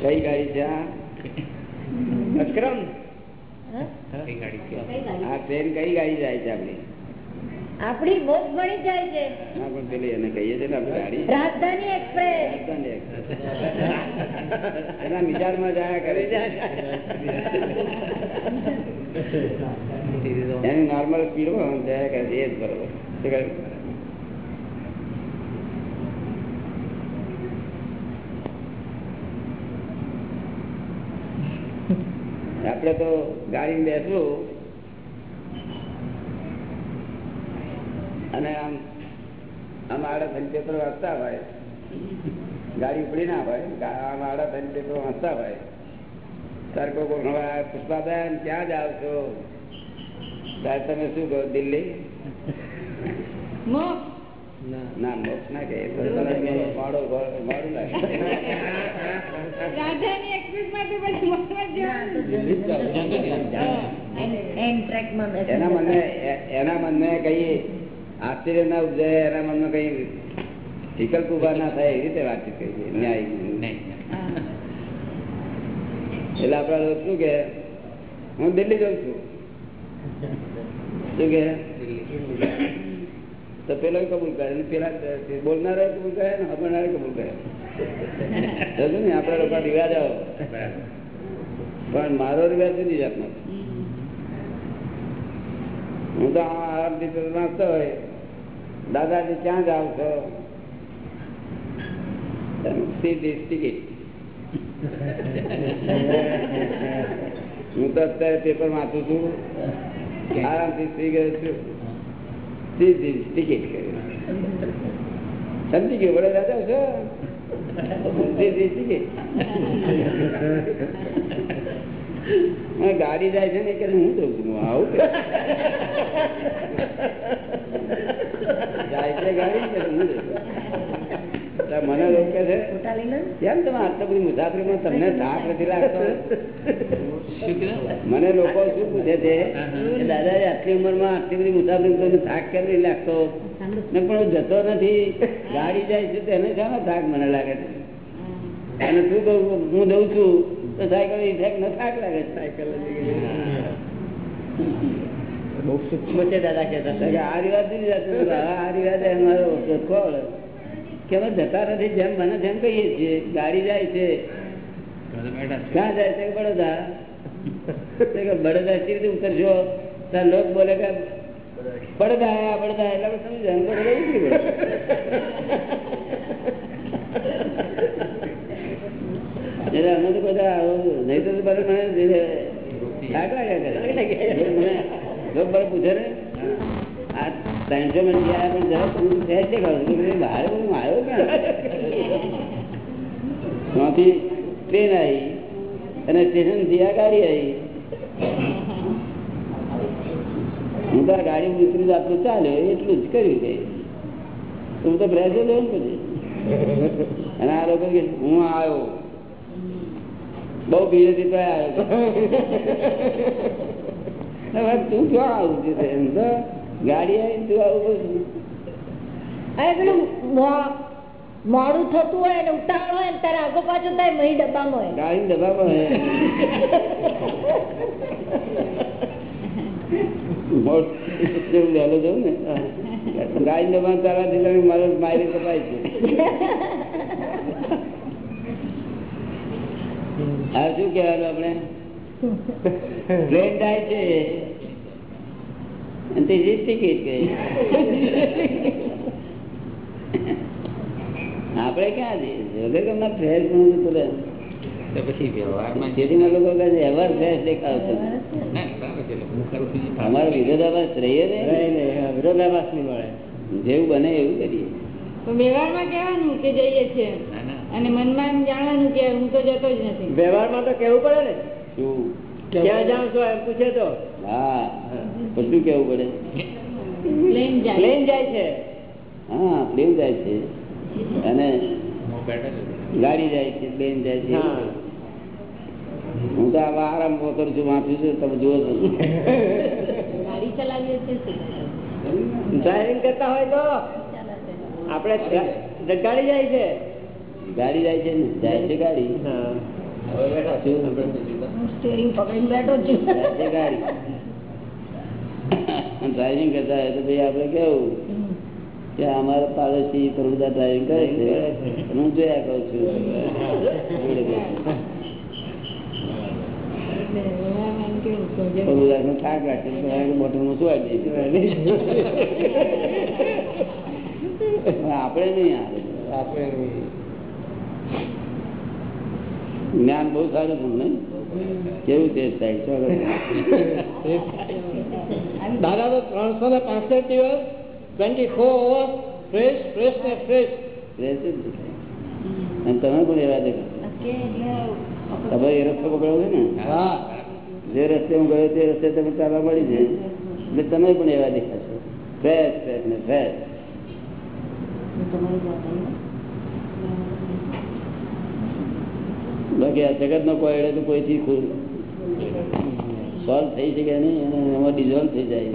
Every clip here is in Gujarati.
કઈ ગાડી છે અક્રમ. આ ટ્રેન કઈ ગાડી જાય છે આપડી આપડી મોક્ષ ભણી જાય છે. હા પણ પેલી એને કહીએ છીએ ને આપણે ગાડી. રાજધાની એક્સપ્રેસ. રાજધાની એક્સપ્રેસ. એના વિચારમાં જાયા કરે છે. એની નોર્મલ સ્પીડમાં જાયા કરે છે એ જ બરોબર. શું તો ગાડી બેસવું. અને આમ આમ આડા થઈને પેપર વાંચતા હોય. ગાડી ઉપડી ના હોય આમ આડા થઈને પેપર વાંચતા હોય. તારે ગોઠવા પુષ્પાબેન ક્યાં જ આવશો? ત્યારે તમે શું કહો, દિલ્હી? ના મોક્ષ ના કે લાગે એના મને એના મનને કઈ આશ્ચર્ય ના ઉપજે એના મનમાં કઈ વિકલ્પ ઊભા ના થાય એવી રીતે વાતચીત કરી છે ન્યાય. એટલે આપડે લોકો શું કે હું દિલ્હી જાઉં છું. શું કે તો પેલો કબૂલ કરે. પેલા બોલનારા કબૂલ કરે ને હમણાં કબૂલ કરે. ને આપડા લોકો રિવાજ આવો. પણ મારો રિવાજ જુદી જાતનો હું તો આરામ આરામથી નાખતો હોય. દાદાજી ક્યાં જાવ છો? સીધી ટિકિટ. હું તો અત્યારે પેપર વાંચું છું. આરામથી સુઈ ગયો છું. ટિકિટ કરી. સમજી ગયો બડે દાદા છો ગાડી જાય છે ને કે હું જઉં છું આવું જાય છે ગાડી હું જઉં મને લોકો છે. કેમ તમે આટલા બધી મુસાફરીમાં તમને થાક નથી લાગતો? મને લોકો શું પૂછે છે? કે દાદાજી આટલી ઉંમરમાં આટલી બધી મુસાફરી તમને થાક કેમ નહીં લાગતો? ને પણ હું જતો નથી. ગાડી જાય છે તેને શાનો થાક મને લાગે છે. અને શું કહું? હું દઉં છું તો સાયકલ ઇફેક્ટ ન થાક લાગે સાયકલ બહુ સૂક્ષ્મ છે દાદા કહેતા કે આ રિવાજ જાતનો છે. આ રિવાજ એ ઓછો ખોળ કે અમે જતા નથી જેમ બને તેમ કહીએ છીએ. ગાડી જાય છે. ક્યાં જાય છે? બડોદા બડોદા સી રીતે ઉતરશો? ત્યાં લોક બોલે કે બડોદા આયા બડોદા એટલે સમજી બડોદા ઉતરી પડે એટલે અમે તો બધા નહીં તો બરાબર કરે. મને લોક બરાબર પૂછે ને. ગાડી આવી. હું ચાલે, એટલું જ કર્યું છે. હું તો બ્રેજો લેવું પછી. અને આ લોકો કે હું આવ્યો. બહુ ભીડ હતી તો આવ્યો તું ક્યાં આવું છે એમ તો? ગાડી આવી અરે પેલું મોડું થતું હોય ને ઉતાવળ હોય ત્યારે આગો પાછો થાય મહી ડબ્બામાં હોય. ગાડી ડબ્બામાં હે મોટ જેવું વહેલો જવું ને ગાડી દબાણ ચાલવાથી તમે મારો મારી કપાય છે. હા શું કહેવાનું આપણે? પ્લેન થાય છે. અને તે ટિકિટ ગઈ આપણે ક્યાં જઈએ? વગર ફ્રેશ પણ તુલે પછી વ્યવહારમાં ખેતીના લોકો કહે છે ફ્રેશ દેખાવ અમારો વિરોધાભાસ રહીએ ને? નહીં નહીં વિરોધાભાસ નહીં મળે. જેવું બને એવું કરીએ. તો વ્યવહારમાં કહેવાનું કે જઈએ છીએ. અને મનમાં એમ જાણવાનું કે હું તો જતો જ નથી. વ્યવહારમાં તો કેવું પડે ને. શું? ક્યાં જાવ છો એમ પૂછે તો. હા. તો શું કેવું પડે? પ્લેન જાય. છે. હા પ્લેન જાય છે. અને ગાડી જાય છે પ્લેન જાય છે. હું. તો આવા આરામ કરું છું વાંચું છું તમે જુઓ છો. ગાડી ડ્રાઇવિંગ કરતા હોય તો. આપણે ગાડી જાય છે. ગાડી જાય છે ને? જાય છે ગાડી. હા. છું. સ્ટેરિંગ પકડીને બેઠો છું ગાડી. ડ્રાઇવિંગ કરતા હોય તો ભાઈ આપણે કેવું કે અમારા પાડોશી પ્રભુદા ડ્રાઇવિંગ કરે છે હું જોયા કરું છું પ્રભુદાસ નો થાક રાખે આપણે નહીં આવે જ્ઞાન બહુ સારું નહીં કેવું છે ચાલો દાદા તો ત્રણસો ને પાસઠ દિવસ twenty four hours fresh fresh ને ફ્રેશ ફ્રેશ જ અને તમે પણ એવા દેખો તમે એ રસ્તો પકડો છો ને? હા. જે રસ્તે હું ગયો તે રસ્તે તમે ચાલવા મળી છે. એટલે તમે પણ એવા દેખાશો ફ્રેશ ફ્રેશ ને ફ્રેશ તમારી જાત આવી બાકી આ જગત નો કોઈ એડે તો કોઈથી સોલ્વ થઈ શકે નહીં અને એમાં ડિઝોલ્વ થઈ જાય.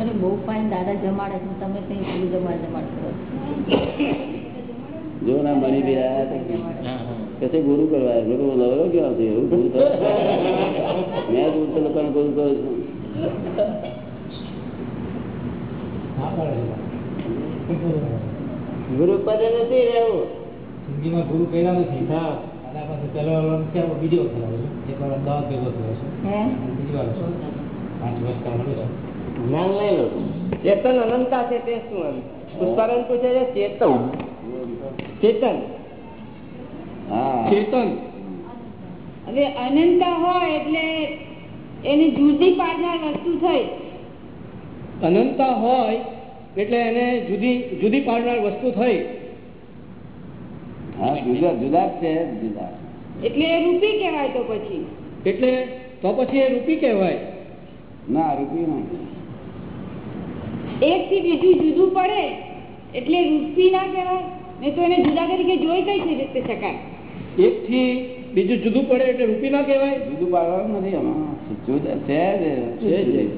અરે બહુ ફાઇન દાદા જમાડે છે તમે કઈ પૂરું જમાડ જમાડ. કરો જો ના મળી રહ્યા કશે ગુરુ કરવા લોકો નવરો કેવા છે એવું ગુરુ મેં ગુરુ તો લોકોને ગુરુ કરું છું. ગુરુ પદે નથી રહેવું. જિંદગીમાં ગુરુ કર્યા નથી દાદા પાસે પહેલો વાર છે હવે બીજો વખત આવ્યો એક વાર અમદાવાદ ભેગો થયો છે. અને બીજી વાર છું પાંચ વર્ષ કામ જ્ઞાન લઈ લો ચેતન અનંતા છે તે શું એમ? પુષ્પાબેન પૂછે છે ચેતન. ચેતન. ચેતન. હવે અનંતા હોય એટલે એની જુદી પાડનાર વસ્તુ થઈ. અનંતા હોય એટલે એને જુદી જુદી પાડનાર વસ્તુ થઈ. હા જુદા જુદા છે જુદા. એટલે એ રૂપી કહેવાય તો પછી? એટલે તો પછી એ રૂપી કહેવાય. ના રૂપી નહીં. એક થી બીજું જુદું પડે એટલે રૂપી ના કહેવાય. નહીં તો એને જુદા તરીકે જોઈ કઈ રીતે શકાય એક થી બીજું જુદું પડે એટલે રૂપી ના કહેવાય? જુદું પાડવાનું નથી એમાં છે.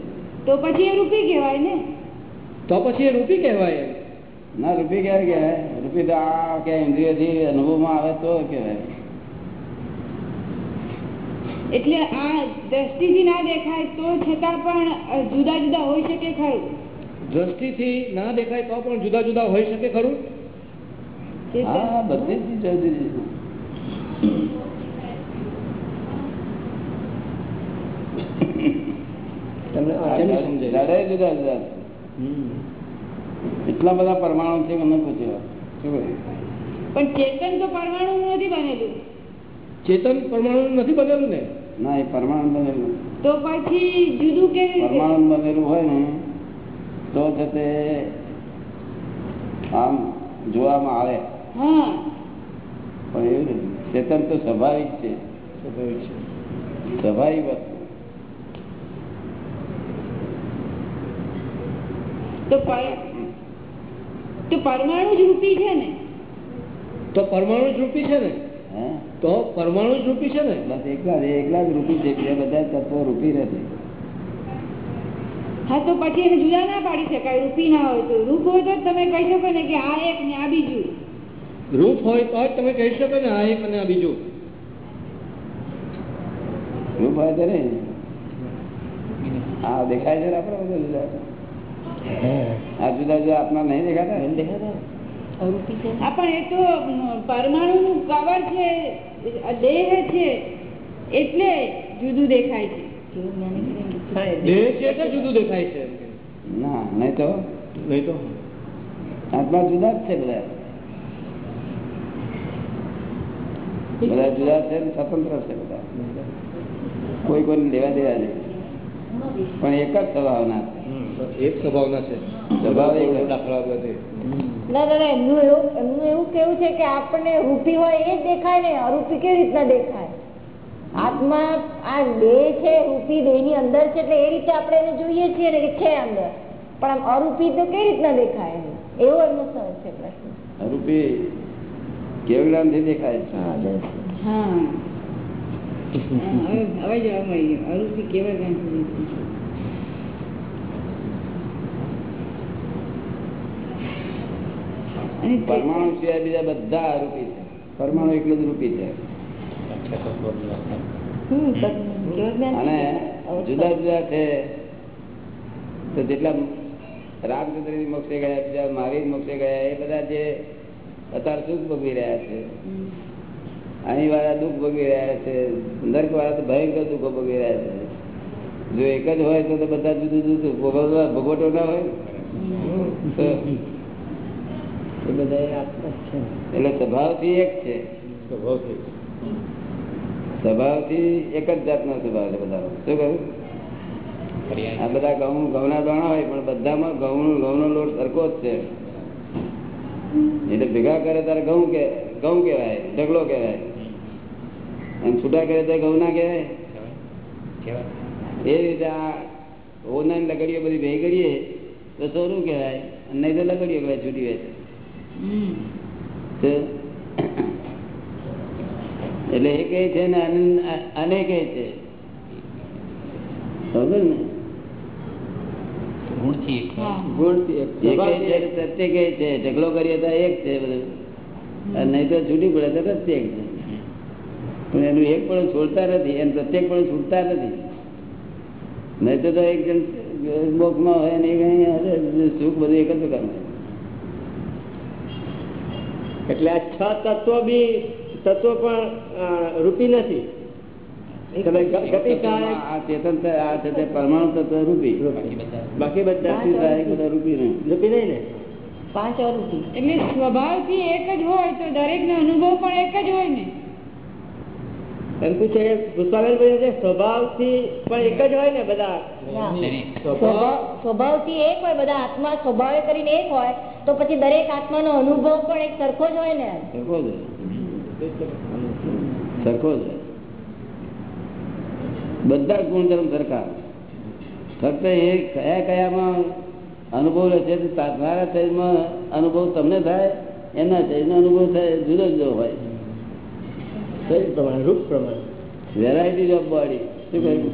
તો પછી એ રૂપી કહેવાય ને? તો પછી એ રૂપી કહેવાય એમ. ના રૂપી ક્યારે કહેવાય? રૂપી તો આ કે ઇન્દ્રિયથી અનુભવમાં આવે તો કહેવાય. એટલે આ દ્રષ્ટિથી ના દેખાય તો છતાં પણ જુદા જુદા હોઈ શકે ખરું? દ્રષ્ટિથી ના દેખાય તો પણ જુદા જુદા હોઈ શકે ખરું? હા બધી જ જુદી જુદી. જુદા. એટલા બધા પરમાણુ છે મને પૂછ્યો. શું કહ્યું? પણ ચેતન તો પરમાણુ નથી બનેલું. ચેતન પરમાણુ નથી બનેલું ને? ના એ પરમાણુ બનેલું. તો પછી જુદું કે પરમાણુ બનેલું હોય ને તો છે તે આમ જોવામાં આવે. હા. પણ એવું નથી. ચેતન તો સ્વાભાવિક છે. સ્વાભાવિક છે. સ્વાભાવિક વસ્તુ. તો તો પરમાણુ જ રૂપી છે ને. તો પરમાણુ જ રૂપી છે ને? તો પરમાણુ જ રૂપી છે ને? બસ એકલા એકલા જ રૂપી છે બીજા બધા તત્વો રૂપી નથી. હા તો પછી એને જુદા ના પાડી શકાય રૂપી ના હોય તો. રૂપ હોય તો જ તમે કહી શકો ને કે આ એક ને આ બીજું. રૂપ હોય તો જ તમે કહી શકો ને આ એક અને આ બીજું. રૂપ હોય તો ને આ દેખાય છે આપણે બધા જુદા. આ જુદા જુદા આપણા નહીં દેખાતા? પણ એ તો પરમાણુ નું કવર છે દેહ છે એટલે જુદું દેખાય છે. દેહ છે એટલે જુદું દેખાય છે ના નહીં તો? નહીં તો? આત્મા જુદા જ છે બધા. બધા જુદા છે સ્વતંત્ર છે બધા. કોઈ કોઈને લેવા દેવા નહીં. પણ એક જ સ્વભાવના છે. એક સ્વભાવના છે. સ્વભાવ એક જ. દાખલા બધે ના એમનું એવું એમનું એવું કેવું છે કે આપણને રૂપી હોય એ જ દેખાય ને અરૂપી કેવી રીતના દેખાય? આત્મા આ દેહ છે રૂપી દેહની અંદર છે એટલે એ રીતે આપણે એને જોઈએ છીએ ને કે છે અંદર. પણ આમ અરૂપી તો કેવી રીતના દેખાય એમ? એવો એમનો સર છે પ્રશ્ન. કેવું દેખાય છે? હા હવે હવે જવાબ મળી ગયો. અરૂપી કેવા જ્ઞાન પરમાણુ સિવાય બીજા બધા આરોપી છે. પરમાણુ એટલું જ રૂપી છે. અને જુદા જુદા છે. તો જેટલા રામચંદ્ર મોક્ષે ગયા બીજા મહાવીર મોક્ષે ગયા એ બધા જે અત્યારે સુખ ભોગવી રહ્યા છે. અહીં વાળા દુઃખ ભોગવી રહ્યા છે. નર્ક વાળા તો ભયંકર દુઃખો ભોગવી રહ્યા છે. જો એક જ હોય તો બધા જુદું જુદું ભોગવવા ભોગવટો ના હોય. એ બધા એટલે સ્વભાવથી એક છે. સ્વભાવથી એક. જ જાતનો સ્વભાવ છે બધા શું કહ્યું? આ બધા ઘઉં ઘઉંના દાણા હોય પણ બધામાં ઘઉં ઘઉંનો લોટ સરખો જ છે. એટલે ભેગા કરે ત્યારે ઘઉં કે ઘઉં કહેવાય ઢગલો કહેવાય. અને છૂટા કરે તો ઘઉં ના કહેવાય. એ રીતે આ ઓના લકડીઓ બધી ભેગી કરીએ તો સોનું કહેવાય અને નહીં તો લકડીઓ કહેવાય છૂટી હોય તો એટલે એ કહે છે ને અને કહે છે. સમજ્યો ને? ઢગલો કરીએ તો એક છે બધું. નહીં તો છૂટી પડે તો પ્રત્યેક છે. પણ એનું એક પણ છોડતા નથી. એનું પ્રત્યેક પણ છૂટતા નથી. નહીં તો તો એક જણમાં હોય ને સુખ બધું એક જ પ્રકારનું. એટલે આ છ તત્વો બી તત્વો પણ રૂપી નથી. પરમાણુ તત્વ રૂપી. બાકી બધા રૂપી નહીં. રૂપી નહીં ને? પાંચ અરૂપી. એટલે સ્વભાવથી એક જ હોય તો દરેક નો અનુભવ પણ એક જ હોય ને? એમ પૂછે પુષ્પાબેન પૂછે સ્વભાવથી પણ એક જ હોય ને બધા. સ્વભાવથી એક હોય બધા આત્મા સ્વભાવે કરીને એક હોય તો પછી દરેક આત્માનો અનુભવ પણ એક સરખો જ હોય ને સરખો જ સરખો જ બધા ગુણધર્મ સરખા. ફક્ત એ કયા કયામાં અનુભવ રહે છે તમારા શરીરમાં અનુભવ તમને થાય એના શરીરનો અનુભવ થાય જુદો જુદો હોય. શરીર પ્રમાણે રૂપ પ્રમાણે. વેરાયટીઝ ઓફ બોડી શું કહ્યું?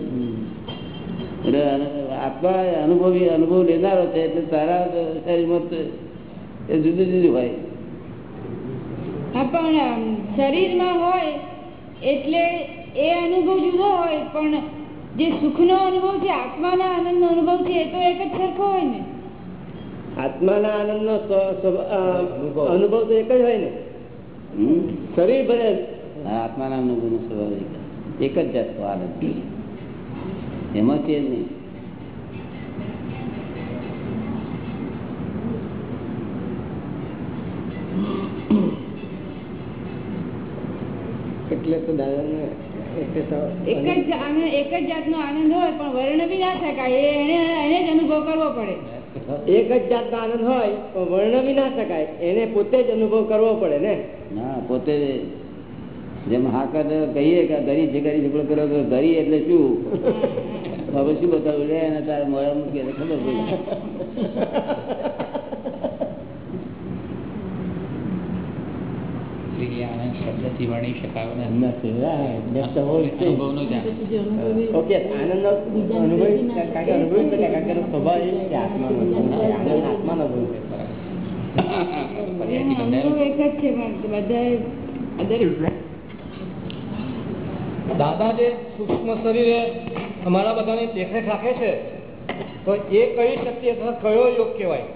એટલે આત્મા અનુભવી અનુભવ લેનારો છે એટલે તારા શરીરમાં એ જુદું જુદું હોય. હા પણ શરીરમાં હોય એટલે એ અનુભવ જુદો હોય પણ જે સુખનો અનુભવ છે આત્માના આનંદનો અનુભવ છે એ તો એક જ સરખો હોય ને? આત્માના આનંદનો અનુભવ. તો એક જ હોય ને? શરીર ભલે આ આત્માના અનુભવનો સ્વભાવ એક જ. એક જ જાતનો આનંદ. એમાં કે નહીં? એટલે તો દાદાને એક જ આનંદ એક જ જાતનો આનંદ હોય પણ વર્ણ બી ના શકાય એને એને જ અનુભવ કરવો પડે. એક જ જાતનો આનંદ હોય પણ વર્ણવી ના શકાય. એને પોતે જ અનુભવ કરવો પડે ને? હા પોતે જેમ હાકર કહીએ કે ગરી છે ગરી ઝઘડો કર્યો તો ગરી એટલે શું? હવે શું બતાવું? લે અને તારે મોડા મૂકીએ તો ખબર પડી શબ્દથી દાદા જે સૂક્ષ્મ શરીરે અમારા બધાની દેખરેખ રાખે છે, તો એ કઈ શક્તિ અથવા કયો યોગ કહેવાય?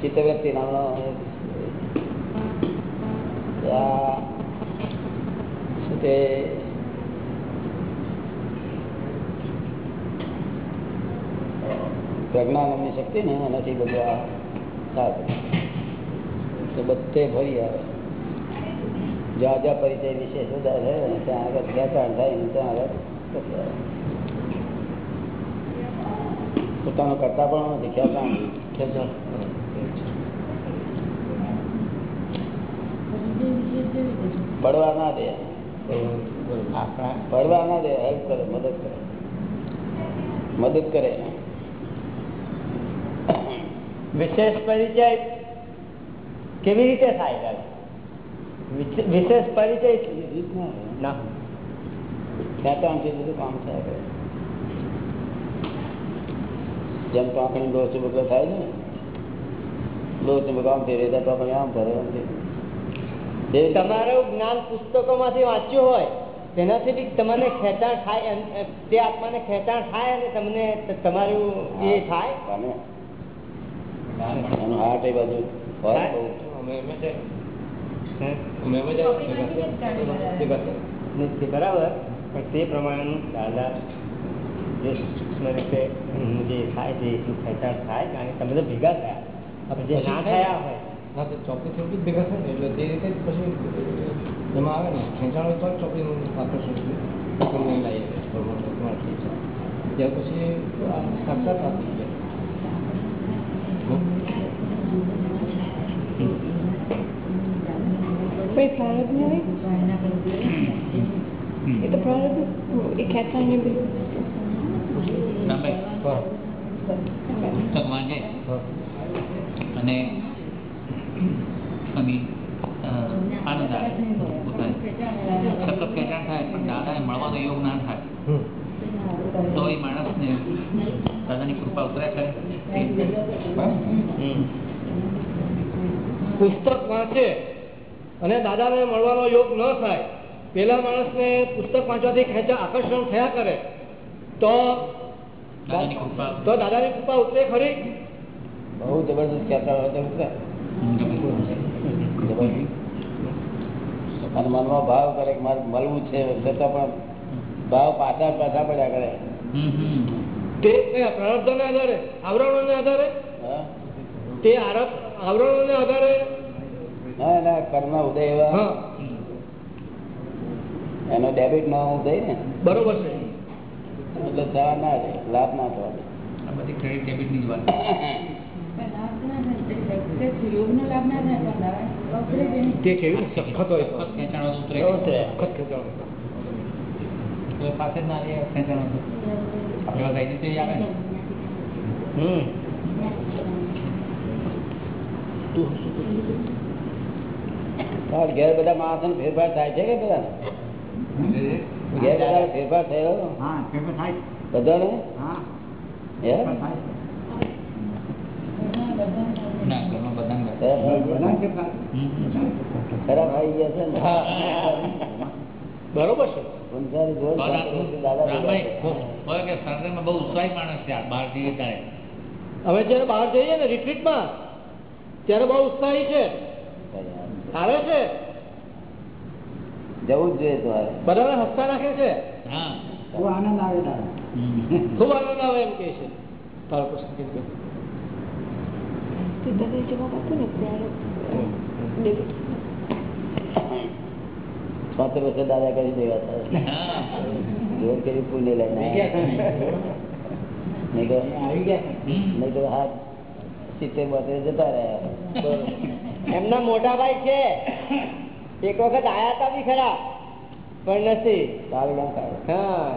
ચિત્તવૃત્તિ નામનો પ્રજ્ઞા નામની શક્તિ ને એનાથી બધું આ તો બધે ફરી આવે. જ્યાં જ્યાં પરિચય વિશે જુદા છે ત્યાં આગળ ખેંચાણ થાય ને ત્યાં આગળ પોતાનો કરતા પણ નથી ખેંચાણ. ખેંચાણ. પડવા ના દે. પડવા ના દે હેલ્પ કરે મદદ કરે. મદદ કરે. વિશેષ પરિચય કેવી રીતે થાય વિશેષ પરિચય? કામ થાય જેમ ટોકણી લોહ ચુંબક થાય ને લોહ ચુંબક આમ ફેરે તો આમ ફરે તમારું જ્ઞાન પુસ્તકોમાંથી વાંચ્યું હોય તેનાથી બી તમને ખેંચાણ થાય તે આત્માને ખેંચાણ થાય અને તમને તમારું એ થાય. એનું હાર્ટ એ બાજુ જ જ બરાબર પણ તે પ્રમાણેનું દાદા જે સૂક્ષ્મ રીતે જે થાય છે એટલું ખેંચાણ થાય કારણ કે તમે તો ભેગા થયા. આપણે જે ના થયા હોય. ના તો ચોપડી થોડી ભેગા થાય ને એટલે તે રીતે પછી એમાં આવે ને ખેંચાણ હોય તો જ ચોપડીનું આકર્ષણ લાવીએ. ત્યાર પછી સાક્ષાત આપી કોઈ પ્રારબ્ધ ન હોય એ તો પ્રારબ્ધ એ ખેંચાણ ને બધું. પુસ્તક વાંચે અને સ્વામી આનંદ આવે. પોતાને. સતત ખેંચાણ થાય પણ દાદાને મળવાનો યોગ ના થાય. તો એ માણસને દાદાની કૃપા ઉતરે ખરી પુસ્તક વાંચે અને દાદાને મળવાનો યોગ ન થાય પેલા માણસને પુસ્તક વાંચવાથી ખેંચા આકર્ષણ થયા કરે તો દાદાની કૃપા તો દાદાની કૃપા ઉતરે ખરી? બહુ જબરદસ્ત. અને મનમાં ભાવ કરે કે મારે મળવું છે છતાં પણ ભાવ પાછા પાછા પડ્યા કરે. તે? કયા આધારે. આવરણોને આધારે. તે આરબ- આવરણોને આધારે. ના એના કર્મ ઉદય એવા. એનો ડેબિટ નો ઉદય ને. બરોબર છે. એટલે થવા ના દે લાભ ના થવા આ બધી ક્રેડિટ જ વાત. ના તે કેવી સખત હોય? સખત ખેંચાણો તો ઉતરે ઉતરે. સખત ખેંચાણ હોય તો. પાસે જ ના રહે તો આપણે બધા રીતે આવે ને? હમ. ઘેર બધા માણસો ફેરફાર થાય છે કે બધા ઘેર બધા ફેરફાર થયો? બધા? ના ખરાબ આવી? ગયા છે ને? બરોબર છે. બહુ ઉત્સાહી માણસ છે બહાર જઈએ ત્યારે અમે જ્યારે બહાર જઈએ ને રિટ્રીટમાં ત્યારે બહુ ઉત્સાહી છે. આવે છે? જવું જ જોઈએ તમારે બધાને હસતા રાખે છે? હા. બહુ આનંદ આવે તારે. ખૂબ આનંદ આવે એમ કે છે. તારો પ્રશ્ન કેમ કે દાદા જવાબ આપો ને પ્રારબ્ધ ડેબિટ પાંચ વર્ષે દાદા કરી દેવા જોર કરી પુણ્ય લઈને નહીં તો હાથ સિત્તેર બોતેર જતા રહ્યા. એમના મોટા ભાઈ છે. એક વખત આયા બી ખરા પણ નથી. સારું હા.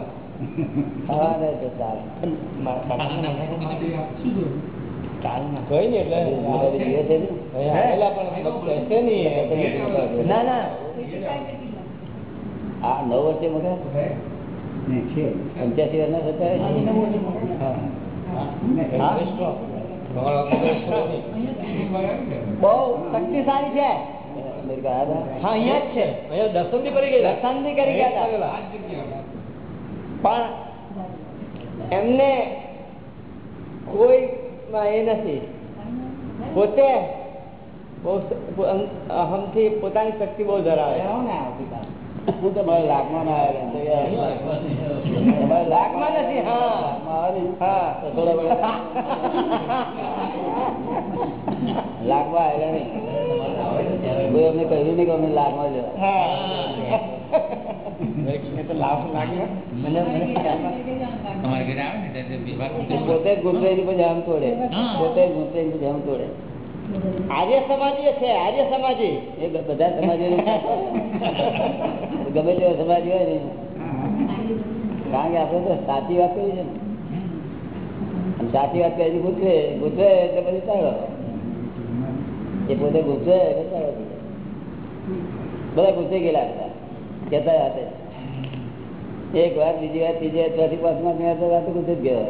પણ ના? ના આ નવ વર્ષે મગર? પંચ્યાસી વર્ષના થતા. બહુ શક્તિશાળી છે? હા અહીંયા જ છે. અહીંયા દર્શન બી કરી ગયેલા. દર્શન કરી ગયા પણ એમને કોઈ એ નથી. પોતે બહુ અહમથી પોતાની શક્તિ બહુ ધરાવે હું તમારે લાખમાં ના આવ્યા લાખમાં નથી હા. લાખમાં આવે હા. થોડા ઘણા લાખમાં આવેલા નહીં. કોઈ અમને કહ્યું નહીં કે અમને લાખમાં જવા. પોતે જ ગુંચવાઈને પછી આમ તોડે. પોતે જ ગુંચવાઈને પછી આમ તોડે. આર્ય સમાજી છે, આર્ય સમાજી એ બધા સમાજી ગમે તેવો સમાજી હોય ને. કારણ કે આપણે તો સાચી વાત કરી છે ને. સાચી વાત કરી ગુંચવે ગુંચવે એટલે પછી ચાલો એ પોતે ગુંચવે એટલે બધા ગુંચી ગયેલા હતા. કહેતા હતા. એક વાર, બીજી વાર, ત્રીજી વાર, ચોથી, પાંચમા વાત ગુંચી જ ગયો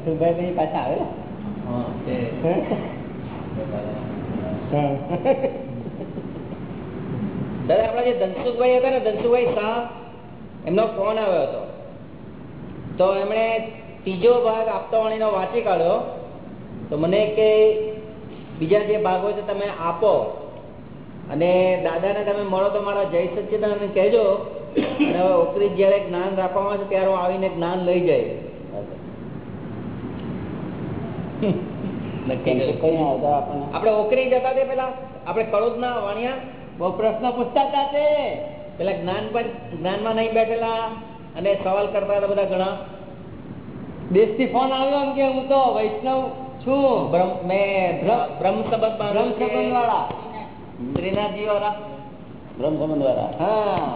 ધનસુખભાઈ પાછા આવે હા તે. હા. દાદા આપણા જે ધનસુખભાઈ હતા ને ધનસુખભાઈ શાહ એમનો ફોન આવ્યો હતો. તો એમણે ત્રીજો ભાગ આપતાવાણીનો વાંચી કાઢ્યો. તો મને કે બીજા જે ભાગો છે તમે આપો. અને દાદાને તમે મળો તો મારા જય સચ્ચિદાનંદ કહેજો. અને હવે ઓકરી જ્યારે જ્ઞાન રાખવામાં આવે છે ત્યારે આવીને જ્ઞાન લઈ જાય આપણે ઓકરી જતા તે પેલા આપણે કડોદના વાણિયા બહુ પ્રશ્ન પૂછતા હતા તે. પેલા જ્ઞાન પર જ્ઞાનમાં નહીં બેઠેલા અને સવાલ કરતા હતા બધા ઘણા. દેશથી ફોન આવ્યો એમ કે હું તો વૈષ્ણવ છું. મેં બ્રહ્મ સંબંધ બ્રહ્મ સંબંધ વાળા શ્રીનાથજી વાળા બ્રહ્મ સંબંધ વાળા હા.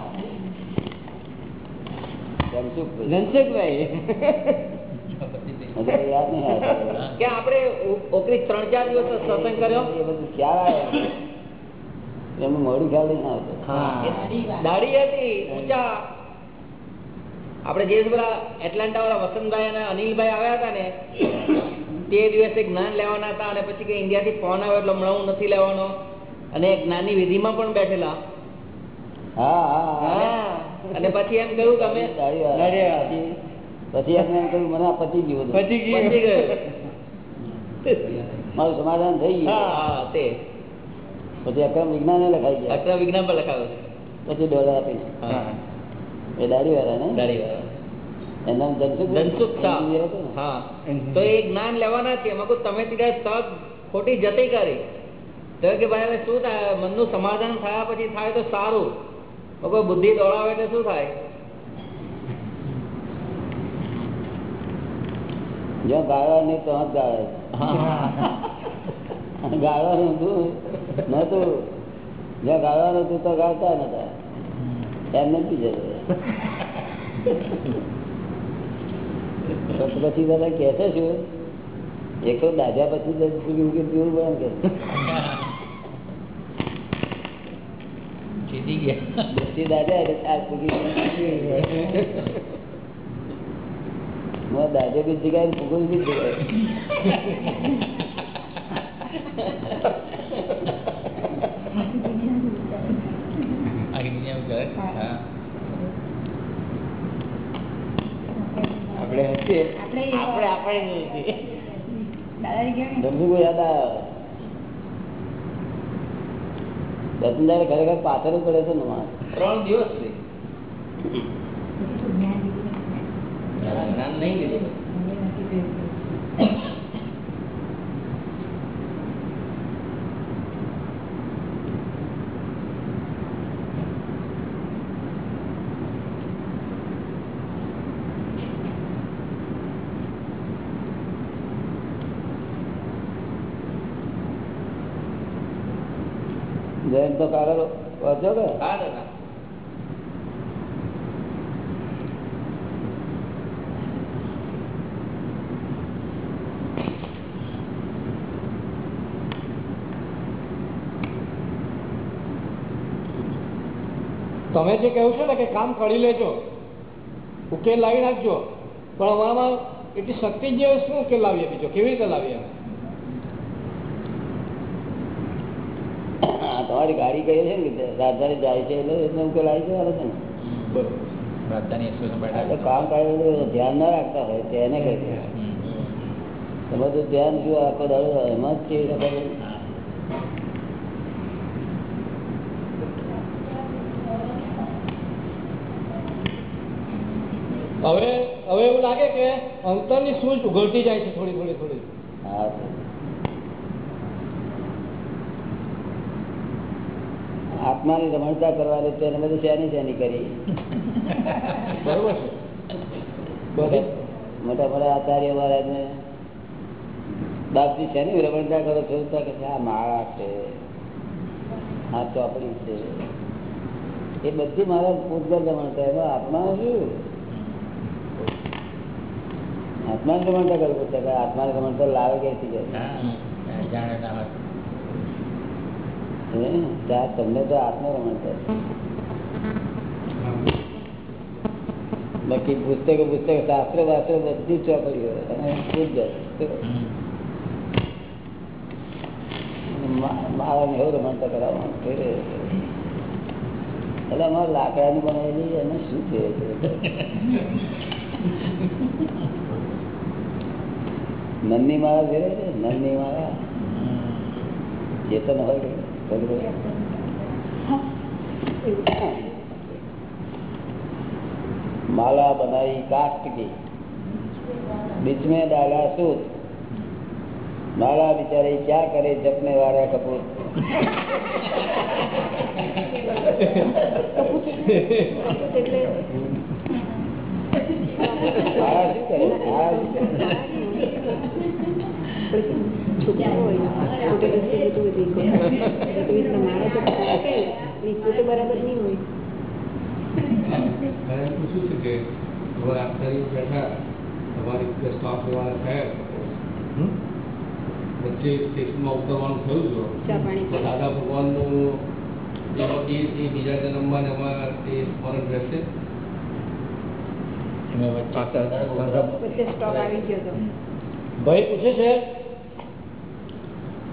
ધનસુખભાઈ. યાદ નહીં કે આપણે ઓ- ત્રણ ચાર દિવસ સત્સંગ કર્યો? એ બધું ખ્યાલ આવે. એમનું મોડું ખ્યાલ નહીં આવતું. દાઢી હતી ઊંચા. આપણે જે પેલા એટલાન્ટા વાળા વસંતભાઈ અને અનિલભાઈ આવ્યા હતા ને તે દિવસે જ્ઞાન લેવાના હતા અને પછી કે ઇન્ડિયાથી ફોન આવ્યો એટલે હમણાં હું નથી લેવાનો. અને જ્ઞાનની વિધિમાં પણ બેઠેલા. હા હા અને પછી એમ કહ્યું કે અમે. પછી- એમને એમ કહ્યું મને આ પતી ગયું. પતી ગયું. મારું સમાધાન થઈ ગયું. તે. પછી અક્રમ વિજ્ઞાન લખાઈ ગયા. અક્રમ વિજ્ઞાન પર લખાવ્યું છે. પછી ડોલર આપીને એ દાડી વાળા ને? દાડી વાળા એના ધનસુખ ધનસુખ? હા. તો એ જ્ઞાન લેવાના છે. એમાં તમે ત્યાં તક ખોટી જતી કરી. તો કે ભાઈ હવે શું થાય મનનું સમાધાન થયા પછી થાય તો સારું. બુદ્ધિ દોડાવે તો શું થાય? જો ગાળવા નહીં તો ગાળે ગાળવાનું હતું નતું જ્યાં ગાળવાનું હતું તો ગાળતા નતા એમ નથી જતું. પછી બધા કહે છે શું? એક તો દાદા પછી તો કે પીવું પડે કે. જીતી ગયા. દાદા એટલે ચાર ફૂગી હું દાદા બી જગ્યાએ બી જગ્યાએ. આખી દુનિયા કરે હા આપણે હસીએ. આપણે આપણે આપણે જ હસીએ. દાદાજી ગયા ને ધમધુકો યાદ આવે દત્તનદારે ખરેખર પાછળ પડે છે ને ત્રણ દિવસથી જ્ઞાન નહીં લીધું. જયંત તો કાગળ વાંચો કે? હા દાદા તમે જે કહ્યું છે ને કે કામ કરી લેજો ઉકેલ લાવી નાખજો. પણ અમારામાં એટલી શક્તિ જ શું ઉકેલ લાવીએ બીજો? કેવી રીતે લાવીએ તમારી ગાડી કહે છે ને રાજધાની જાય છે એટલે એને ઉકેલ આવી જવાનો છે ને? કામ કાઢે ધ્યાન ના રાખતા હોય તેને કહે છે. તમે તો ધ્યાન જો આખો દાડો એમાં જ છે પછી હા. હવે હવે એવું લાગે કે અંતરની સૂઝ ઉઘડતી જાય છે થોડી થોડી થોડી. આત્માની રમણતા કરવાની તેને બધું શેની શેની કરી? બરોબર છે. મોટા મોટા આચાર્ય મહારાજને બાપજી શેની રમણતા કરો છો? કે આ માળા છે આ ચોપડી છે. એ બધી મારા પૂતગલ રમણતા એમાં આત્મા શું? આત્માની તો કરવું પડશે કે ગમન તો લાવે ક્યાંથી જાય તમને તો આત્મગમન છે. બાકી પુસ્તકો પુસ્તકો શાસ્ત્ર વાસ્ત્ર બધી ચોપડી ચોપડીઓ અને હમ. મારા ને એવું રમણતા કરાવવાનું ફેરે એટલે અમારે લાકડાની બનાવેલી એને શું છે? નંદની માળા ફેરે છે નંદની માળા. ચેતન હોય માલા બનાવી કાષ્ટ કી બીચ ડાલા સૂત. માલા બિચારે ક્યાં કરે જપને વાળા કપૂર? માળા શું કરે? બરાબર નહીં હોય. મારે એમ છે કે હવે આચાર્ય બેઠા તમારી રીતે સ્ટાફ લેવાના થયા. વચ્ચે સ્ટેશનમાં ઉતરવાનું થયું જો ચા પાણી તો દાદા ભગવાનનું એ એ- એ બીજા જન્મમાં ને એમાં એ સ્મરણ રહેશે. ભાઈ પૂછે છે?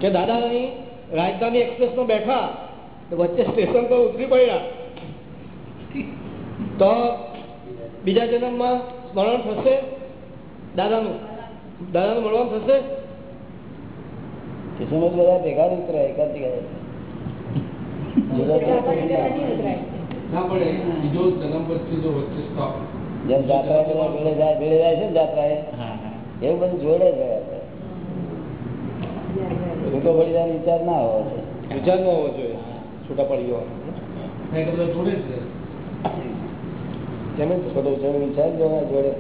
કે દાદાની રાજધાની એક્સપ્રેસમાં બેઠા વચ્ચે સ્ટેશન પર ઉતરી પડ્યા. તો બીજા જન્મમાં સ્મરણ થશે? દાદાનું. દાદાનું મળવાનું થશે? કિસ્મત બધા ભેગા જ ઉતરાય જો જેમ જાત્રા ભેળે જાય ભેળે જાય છે ને જાત્રાએ. હા હા. એવું બધું જોડે છે. છૂટો પડી જાય વિચાર ના હોવો જોઈએ. વિચાર ન હોવો જોઈએ. છૂટા પડી જવાનો જોડે કેમ જ છોટો છોટો વિચાર જોડે. જોડે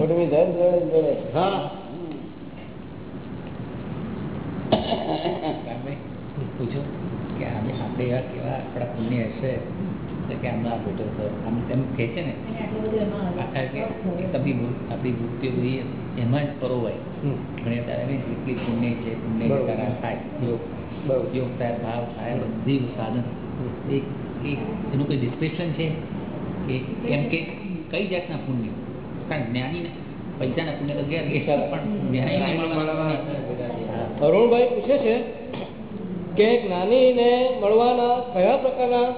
છોટો વિચાર જોડે જોડે. હા. પૂછો કે આપણે આપણે એવા કેવા આપણા પુણ્ય હશે? તો કે આમ આ બેઠો હતો આમ તેમ કહે છે ને આખા કે આપણી આપણી વૃત્તિઓ બધી એમાં જ પરોવાય. ઘણી તારે જેટલી પુણ્ય છે પુણ્ય. તારા થાય. યોગ. યોગ થાય ભાવ થાય બધી સાધન. એક એનું કોઈ ડિસ્ક્રિપ્શન છે કે કેમ કે કઈ જાતના પુણ્ય? કારણ જ્ઞાની પૈસાના પુણ્ય તો ગયા ઘેર પણ જ્ઞાની અરુણભાઈ પૂછે છે કે જ્ઞાનીને મળવાના કયા પ્રકારના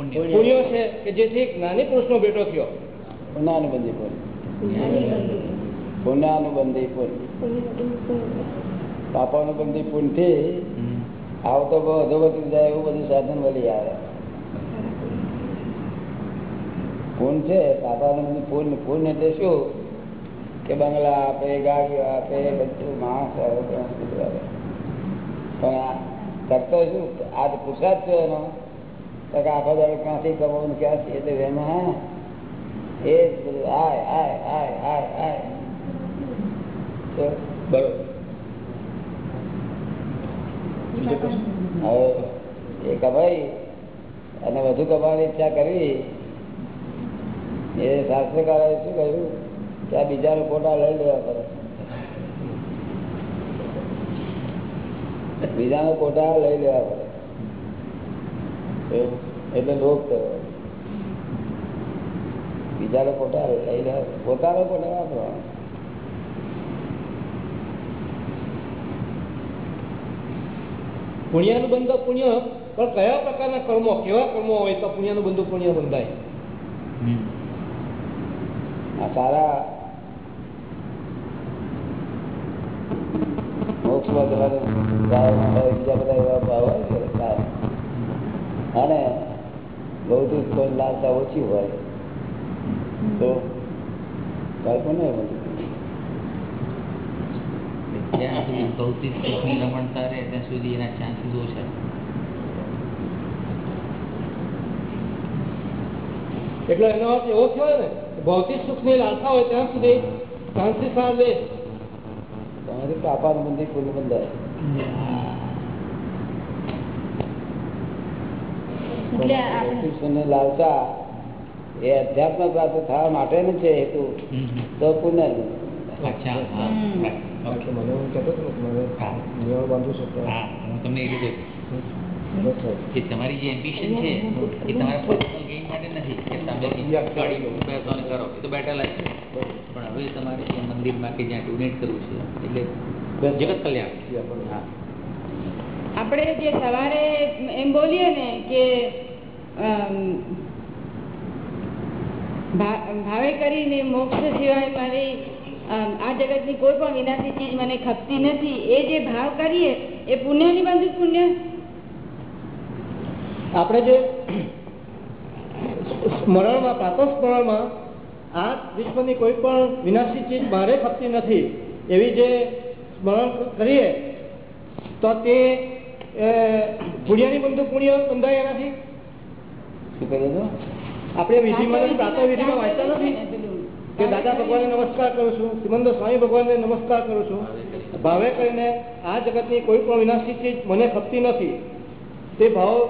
પુણ્ય છે કે જેથી જ્ઞાની પુરુષનો ભેટો થયો. પુનાનુબંધી પુણ્ય. પુણ્યાનુબંધી પુણ્ય. પાપાનુબંધી પુણ્યથી હમ. આવતો અધોગતિ જાય એવું બધું સાધન વળી આવે. પૂન છે પાપાનુબંધી પૂન પૂન એટલે શું? કે બંગલા આપે ગાડીઓ આપે બધું માણસ આવે બધું બધું પણ આ કરતો શું? આ તો પુરસાદ છે એનો. તો કે આખો દાડો ક્યાંથી કમાવાનું ક્યાંથી? એટલે એમાં એ જ બધું. આય આય આય આય આય. બરોબર. એ કમાઈ અને વધુ કમાવાની ઈચ્છા કરવી. એ શાસ્ત્રકારોએ શું કહ્યું? કે આ બીજાનો ફોટા લઈ લેવા પડે. બીજાનો ફોટા લઈ લેવા પડે. એટલે લોક કરો બીજાનો પોતાનો પોતાનો ખોટા વાપરવાનો પુણ્યાનુબંધ પુણ્ય પણ કયા પ્રકારના કર્મો કેવા કર્મો હોય તો પુણ્યાનુબંધ પુણ્ય બંધાય. આ સારા મોક્ષમાં જવાનું બીજા બધા એવા ભાવ હોય. અને ભૌતિક ખોજ લાવતા ઓછી હોય તો કલ્પના. જ્યાં સુધી ભૌતિક સુખની રમણતા રહે ત્યાં સુધી એના ચાન્સીસ ઓછા એટલે એનો અર્થ એવો થયો ને ભૌતિક સુખની લાલસા હોય ત્યાં સુધી ચાન્સીસ આ લે. તમારી પાપા મંદિર પૂર્ણ બંધાય. સુખની લાલસા એ અધ્યાત્મ પ્રાપ્ત થવા માટેનું છે હેતુ. તો પુનઃ તમારી જે એમ્બિશન છે એ તમારા પર્સનલ ગેઇન માટે નથી. કે તમે ગાડી બેસો ને કરો. એ તો બેઠેલા જ પણ હવે તમારે જે મંદિરમાં કે જ્યાં ડોનેટ કરવું છે એટલે જગત કલ્યાણ. આપણે જે સવારે એમ બોલીએ ને કે ભાવે કરીને મોક્ષ સિવાય મારી આ જગતની કોઈ પણ વિનાશી ચીજ મને ખપતી નથી. એ જે ભાવ કરીએ, એ પુણ્યની બંધુ પુણ્ય. આપણે જે સ્મરણમાં, પ્રાતઃ સ્મરણમાં આ વિશ્વની કોઈ પણ વિનાશી ચીજ મારે ખપતી નથી. એવી જે સ્મરણ કરીએ, તો તે પુણ્યની બંધુ પુણ્ય બંધાય એનાથી. શું કરીએ તો આપણે વિધિમાં પ્રાર્થના વિધિમાં વાંચતા નથી. કે દાદા ભગવાનને નમસ્કાર કરું છું શ્રીમંત સ્વામી ભગવાનને નમસ્કાર કરું છું. ભાવે કરીને. આ જગતની કોઈ પણ વિનાશી ચીજ મને ખપતી નથી. તે ભાવ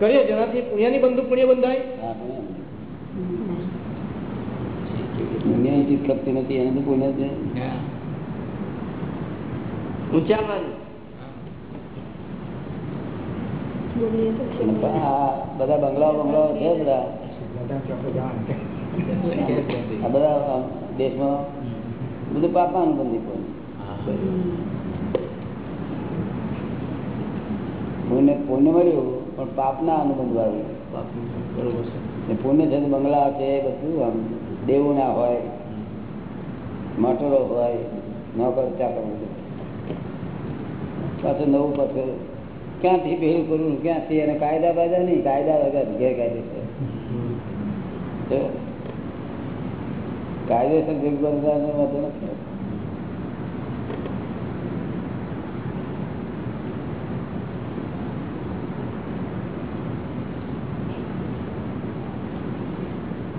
કરીએ જેનાથી પુણ્યની બંધુ પુણ્ય બંધાય. પુણ્યની પણ ચીજ ખપતી નથી એને તો પુણ્ય છે. હા. ઊંચા મન અને આ બધા બંગલાઓ બંગલાઓ છે બધા? આ બધા દેશમાં બધું પાપાનું બંધી પણ પુણ્ય પુણ્ય મળ્યું, પણ પાપના અનુબંધ પુણ્ય છે બંગલા છે, બધું આમ દેવું ના હોય મટરો હોય નોકર ચાકર પાછું નવું પાછું ક્યાંથી ભેગું કરવું ક્યાંથી? અને કાયદા બાયદા નહીં કાયદા વગર ગેરકાયદેસર. કાયદેસર ભેગું કરવાનો વાંધો નથી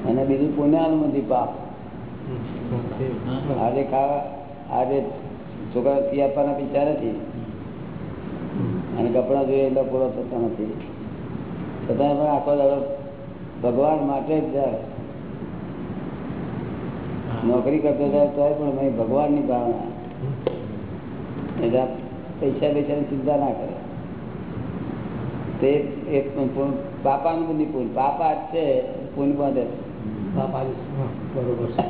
અને બીજું પુણ્યાનું નથી પાપ આજે ખાવા આજે છોકરા ફી આપવાના પૈસા નથી. અને કપડાં જોઈએ એટલે પૂરો થતો નથી. છતાં પણ આખો દાડો ભગવાન માટે જ જાય. નોકરી કરતો જાય તો પણ મેં ભગવાનની ભાવના. એટલે પૈસા પૈસાની ચિંતા ના કરે. તે એક પણ પાપાનું બધી પૂન પાપા જ છે પુન બાંધે છે. બરોબર છે.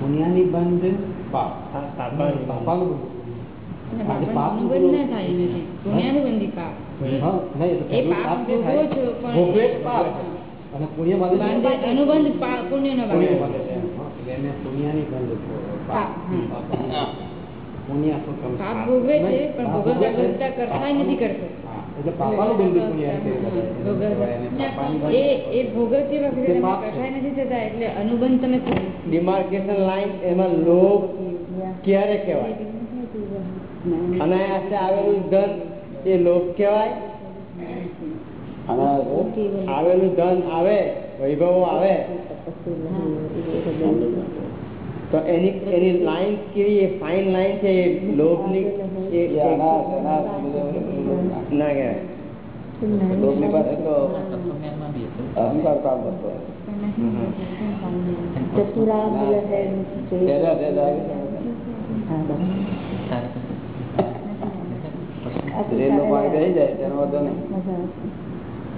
પુણ્યાની બંધ પાપ પાપાનું બંધ અને આજે બાપાનું પાપનું અનુબંધ ના થાય એનાથી. પુણ્યનું બંધી પાપ અને પુણ્ય અનુબંધ પુણ્યનો પુણ્યની બંધ? પાપ ભોગવે છે પણ ભોગવતા કરતા નથી કરતો એટલે પાપાનું બંધ પુણ્ય. એ ભોગવતી વખતે. કસાય નથી થતા એટલે અનુબંધ તમે ડિમાર્કેશન લાઈન એમાં લોભ ક્યારે કહેવાય અનાયાસે આવેલું ધન એ લોભ કહેવાય આવેલું ધન આવે વૈભવો આવે તો એની એની લાઈન કેવી એ ફાઇન લાઈન છે એ લોભની ના કહેવાય લોભની પાસે તો. અહંકાર કામ કરતો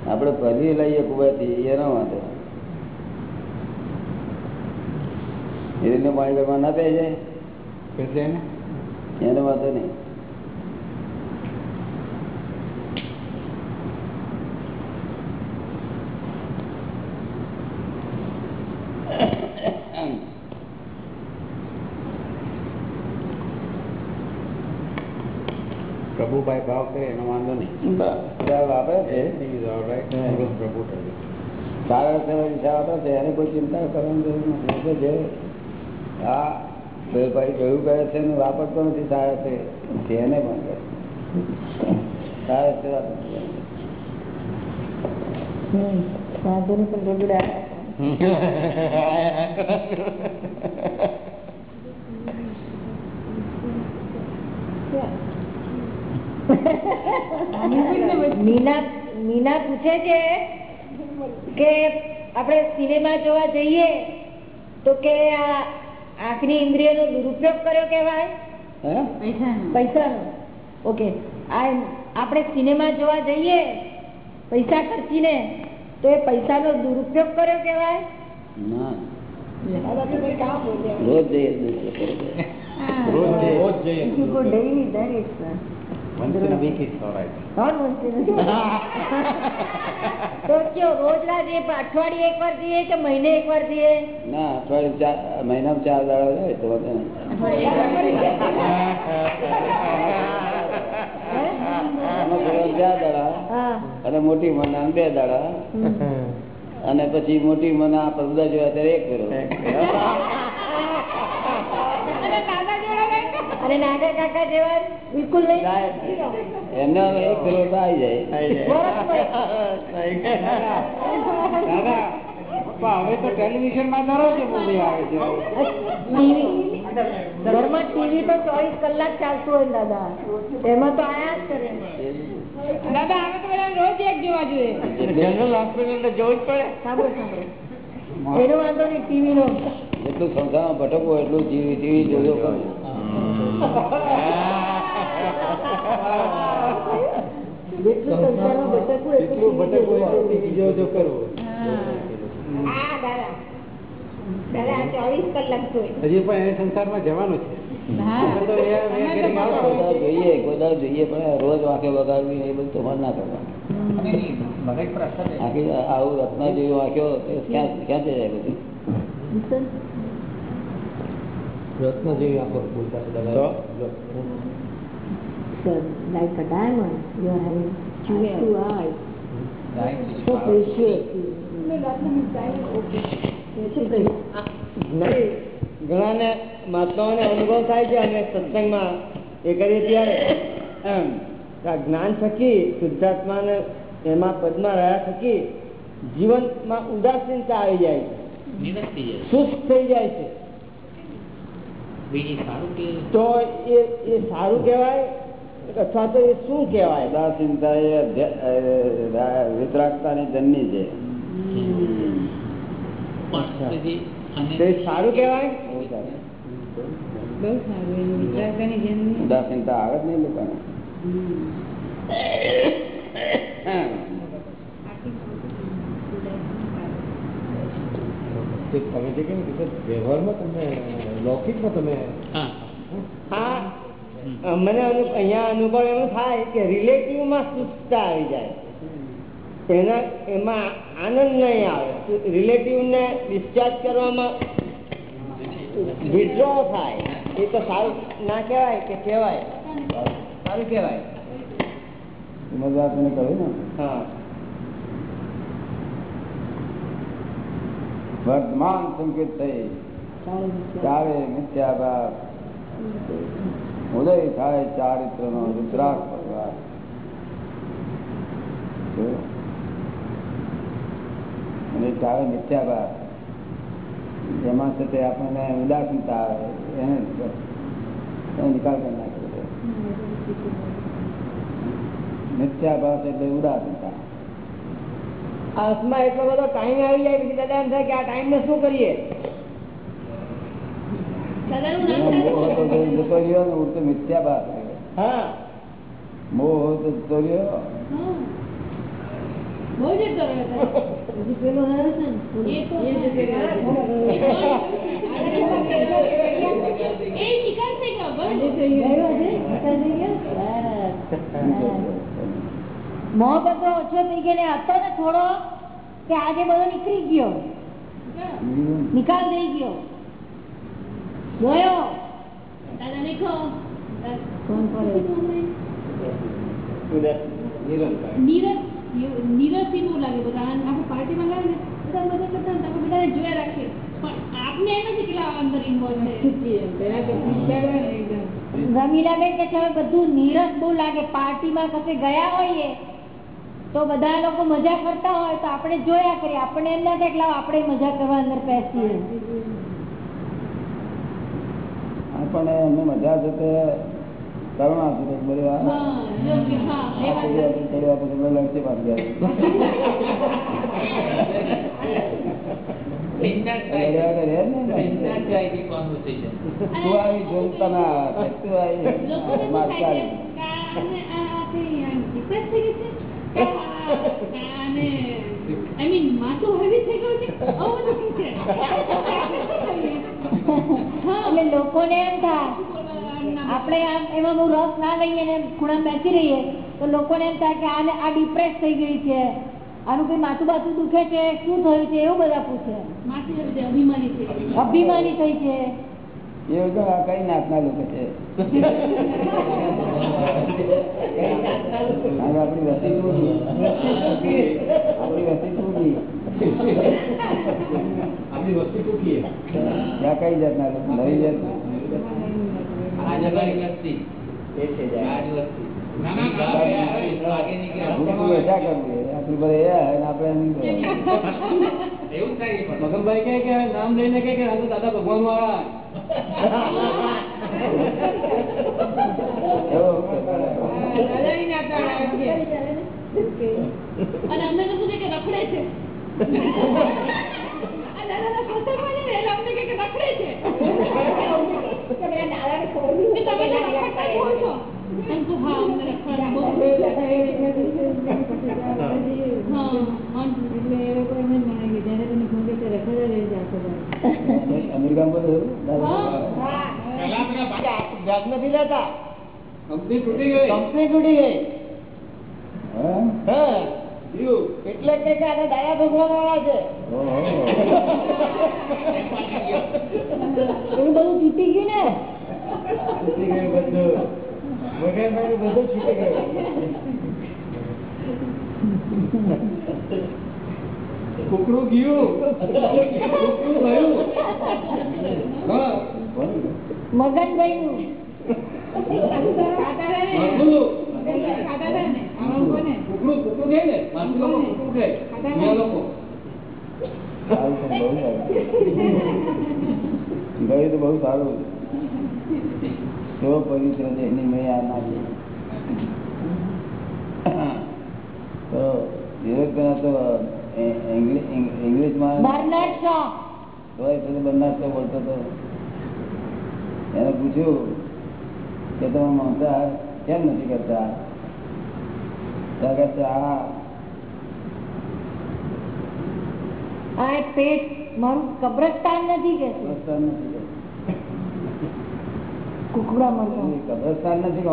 આપણે ભરી લઈએ કુવાથી એનો વાંધો રેલનું પાણી ઘરમાં ના બેસી જાય એનો વાંધો નહીં પ્રભુભાઈ ભાવ કરે એનો વાંધો નહીં. વાપરે છે પ્રભુ સારા વિચાર વાપરે છે. એને કોઈ ચિંતા કરવાની જરૂર નથી. તો જે હા ભાઈ કયું કરે છે ને વાપરતો નથી. સારા છે. એને પણ કરે સારા છે નથી. સાધુની પણ મીના મીના પૂછે છે કે આપણે સિનેમા જોવા જઈએ તો કે આ આંખની ઇન્દ્રિયનો દુરુપયોગ કર્યો કહેવાય? પૈસાનો. ઓકે આ આપણે સિનેમા જોવા જઈએ પૈસા ખર્ચીને તો એ પૈસાનો દુરુપયોગ કર્યો કહેવાય? ના. દાદાજી કંઈ કામ બોલ્યા. રોજ જઈએ રોજ જઈએ. તો કયો અઠવાડિયે એક વાર જઈએ કે મહિને એક વાર જઈએ? ના અઠવાડિયે ચાર મહિનામાં ચાર દાડા જાય તો ચાર દાડા અને મોટી મના બે દાડા. અને પછી મોટી મના બધા જોયા ત્યારે એક ફેરો. અને નાગા કાકા જેવા બિલકુલ નહીં. એમને એક તો આવી જાય. દાદા પપ્પા હવે તો ટેલિવિઝનમાં દરરોજ મૂવી આવે છે. ટીવી. ઘરમાં ટીવી તો ચોવીસ કલાક ચાલતું હોય દાદા. એમાં તો આયા જ કરે દાદા હવે તો બધા રોજ એક જોવા જોઈએ. જનરલ હોસ્પિટલ જોવું જ પડે. સાંભળો સાંભળો. એનો વાંધો નહીં ટીવી નો જેટલું સંસારમાં ભટકવું એટલું ટીવી ટીવી જોજો હજી પણ એ સંસારમાં જવાનું છે. જોઈએ કોઈ જોઈએ પણ રોજ વાંકે વગાડવી એ બધું તમારે ના કરવાનું. આખી આવું રત્ના જેવી વાંક્યો ક્યાં ક્યાં જાય બધું? રત્ન જેવી આંખો બોલતા હતા દાદા. So, like a diamond, you are having two eyes. So precious. ઘણાને મહાત્માઓને અનુભવ થાય છે અને સત્સંગમાં એ કરીએ ત્યારે. એમ આ જ્ઞાન થકી શુદ્ધાત્માને એમાં પદમાં રહ્યા થકી જીવનમાં ઉદાસીનતા આવી જાય છે. શુષ્ક થઈ જાય. સુસ્ત થઈ જાય છે. તો એ એ સારું કહેવાય અથવા તો એ શું કહેવાય? ઉદાસીનતા એ વિતરાગતાની જન્મી છે સારું કહેવાય? ઉદાસીનતા આવે જ નહીં લોકોને તે તમે જે કેમ કે વ્યવહારમાં તમને લૌકિકમાં તમે હા. મને અહીંયા અનુભવ એવો થાય કે રિલેટિવમાં સુસ્તતા આવી જાય. એના એમાં આનંદ નહીં આવે. રિલેટિવને ડિસ્ચાર્જ કરવામાં વિડ્રો થાય. એ તો સારું ના કહેવાય કે કહેવાય. સારું કહેવાય. સમજવા તમે કહ્યું ને. હા. વર્તમાન સંકેત થઈ. ચારે મિથ્યાભાસ ઉદય થાય ચારિત્ર નો રુદ્રાક ભગવાન. અને ચારે મિથ્યાભાસ જેમાં છે તે આપણને ઉદાસીનતા આવે એને એનો નિકાલ કરી નાખ્યો છે. મિથ્યાભાસ એટલે ઉદાસીનતા. હાથમાં એટલો બધો ટાઈમ આવી જાય પછી દાદા એમ થાય કે આ ટાઈમ ને શું કરીએ? મોહ મોહ હોય બધો ઓછો થઈ ગયો હતો ને થોડો કે આજે બધો નીકળી ગયો. નિકાલ થઈ ગયો. ગયો. રમીલાબેન કે છે બધું નીરસ બહુ લાગે. પાર્ટીમાં કશે ગયા હોઈએ? તો બધા લોકો મજા કરતા હોય તો આપણે જોયા કરીએ આપણે એમ ના થાય લાવ આપણે મજા કરવા અંદર બેસીએ આપણને એમને મજા છે તે કરુણા છે તે બધી આ- લડશે પાછી જાય. I mean, માથું heavy થઈ ગયું છે આવું બધું કહે છે? એટલે લોકોને એમ થાય આપણે આમ એમાં બહુ રસ ના લઈએ ને ખૂણા બેસી રહીએ તો લોકોને એમ થાય કે આને આ ડિપ્રેસ થઈ ગઈ છે. આનું કઈ માથું બાથું દુખે છે શું થયું છે એવું બધા પૂછે. અભિમાની થઈ છે. એવું તો કઈ નાતના લોકો છે આપણી વસ્તી તૂટી આપણી વસ્તી તૂટી આપણી વસ્તી ટૂંકી ત્યાં કઈ જાતના લોકો નવી જાત આ જગાની વસ્તી. આ જ વસ્તી. આગે નીકળ્યા. ભૂખું વેચા કરવું એ. આપણી પર એ હે ને આપણે એમ નહીં કરવાનું. એવું જ થાય છે પણ. મગનભાઈ કે નામ લઈને કે દાદા ભગવાન વાળા અને અમને તો શું કે રખડે છે. રખડે છે. તમે રખડતા છો. નથી લેતા કંપની તૂટી ગઈ કંપની તૂટી ગઈ. એટલે કે આને દાયા ભગવાન વાળા છે એવું બધું તૂટી ગયું ને તૂટી ગયું બધું ગયું. કુકડું ગયું ગયું ને. લોકો. ગયું તો બહુ સારું. કેવો પવિત્ર છે એની મેં તો વિવેકના તો એ- ઇંગ્લિશ ઇંગ- ઇંગ્લિશમાં બર્નાર્ડ શો તોય પેલો બન્નાર તો બોલતો હતો એને પૂછ્યું કે તમે માંસાહાર કેમ નથી કરતા? આ પેટ મારું કબ્રસ્તાન નથી કે કબ્રસ્તાન નથી કે. કુકડા કબ્રસ્તાન નથી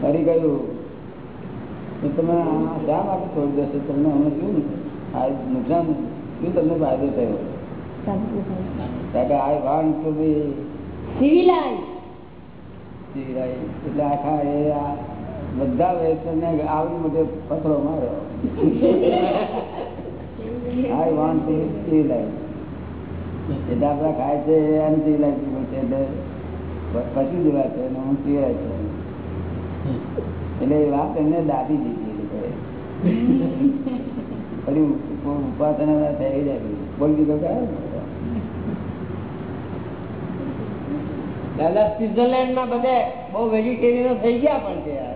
ફરી ગયું. તમે શા માટે છોડી દેશો? તમને અમે શું આ નુકસાન શું તમને ફાયદો થયો? આ વાન ટુ બી સિવિલાઇઝ એટલે આખા એ આ બધા વેસ્ટર્નને આવી મોટો પથરો માર્યો. I want to see life એટલે આપણા ખાય છે એ અનસિવિલાઇઝ people છે એટલે પછી જેવા છે અને હું સિવિલાઇઝ છું. એટલે એ વાત એમને દાબી દીધી. ફરી ઉપાસના થઈ જાય. બોલ દીધો કે દાદા સ્વિટ્ઝરલેન્ડમાં બધે બહુ વેજીટેરિયનો થઈ ગયા પણ છે યાર.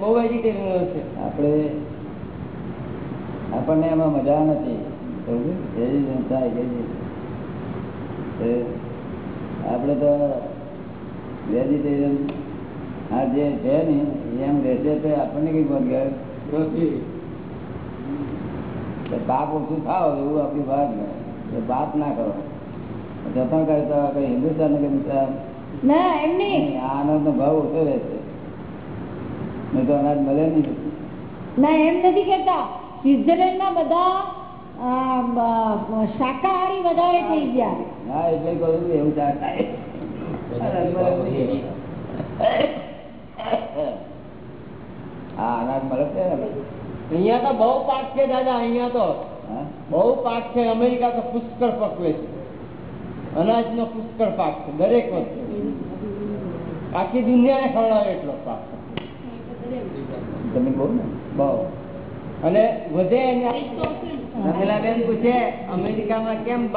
બહુ વેજીટેરિયનો છે. આપણે આપણને એમાં મજા નથી? થાય એ આપણે તો વેજીટેરિયન આ જે છે ને એમ રહેશે તો આપણને કઈ કે પાપ ઓછું ખાવ એવું આપણી વાત ને પાપ ના કરો. જતન કરતા કઈ હિન્દુસ્તાન કે મુસલમાન ના એમ નહીં. આનંદ નો ભાવ ઓછો રહેશે નહીં તો અનાજ મળે નહીં ના એમ નથી કેતા સ્વિટ્ઝરલેન્ડમાં બધા શાકાહારી વધારે થઈ ગયા. હા એટલે કહું એવું થાય. હા અનાજ મળે છે ને? અહીંયા તો બહુ પાક છે દાદા અહીંયા તો. બહુ પાક છે અમેરિકા તો પુષ્કળ પકવે છે. અનાજનો પુષ્કળ પાક છે દરેક વસ્તુ. આખી દુનિયાને ખવડાવે એટલો પાક તમે બહુ ને બહુ. અને વધે રમીલાબેન પૂછે અમેરિકામાં કેમ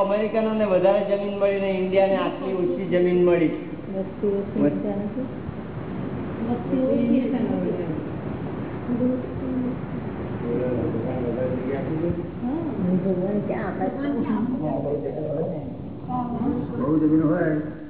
અમેરિકનોને વધારે જમીન મળી ને ઇન્ડિયાને આટલી ઓછી જમીન મળી? ભગવાન ક્યાં આપે? બહુ જમીન હોય